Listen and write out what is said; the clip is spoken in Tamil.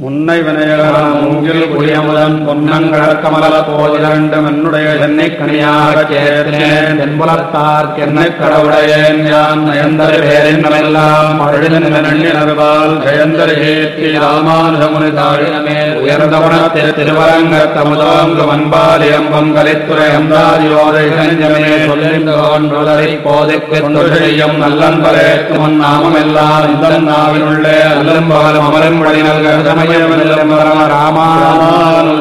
முன்னை வினையகரம் மூங்கில் குடியமுதன் பொன்னங்கடற் கமல போதிரண்டும் என்னுடைய சென்னை கனியாக சேர்த்தேன் தென்புலத்தார்க் என்னை கடவுடையேன் யான் நயந்தர் பேரின்னமெல்லாம் அழுதினருபால் ஜெயந்தர் ஏற்றி ராமானுஜமுனி தாழினமே உயர்ந்த குணத்தில் தமுதாங்கு தமுதோங்கு மண்பாலியம்பம் கலித்துறை அந்தாதியோதை நெஞ்சமே சொல்லின்றோன்றுதலை போதைக்கு கொண்டு செய்யும் நல்லன்பரேற்கு முன் நாமமெல்லாம் இந்த நாவினுள்ளே அல்லம் பகலும் அமரும் வழி நல்க. मरामानु